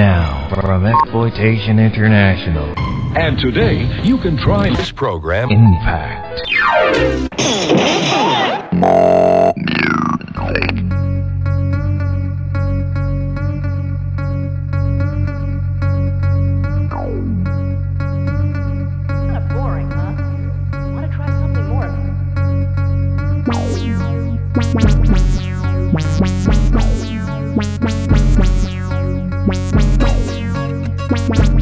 now, from Exploitation International, And today, you can try this program. Impact. Thank